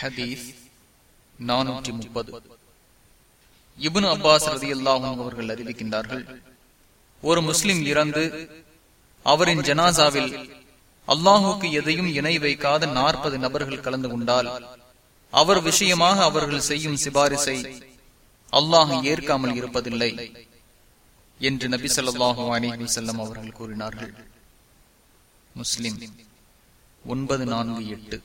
ஹதீஸ் நானூற்றி முப்பது. இபுன் அப்பாஸ் ரதி அல்லாஹும் அவர்கள் அறிவிக்கின்றார்கள் ஒரு முஸ்லிம் இறந்து அவரின் ஜனாசாவில் அல்லாஹுக்கு எதையும் இணை வைக்காத நாற்பது நபர்கள் கலந்து கொண்டால் அவர் விஷயமாக அவர்கள் செய்யும் சிபாரிசை அல்லாஹ் ஏற்காமல் இருப்பதில்லை என்று நபி சொல்லாஹு அலி செல்லம் அவர்கள் கூறினார்கள். முஸ்லிம் ஒன்பது நான்கு எட்டு.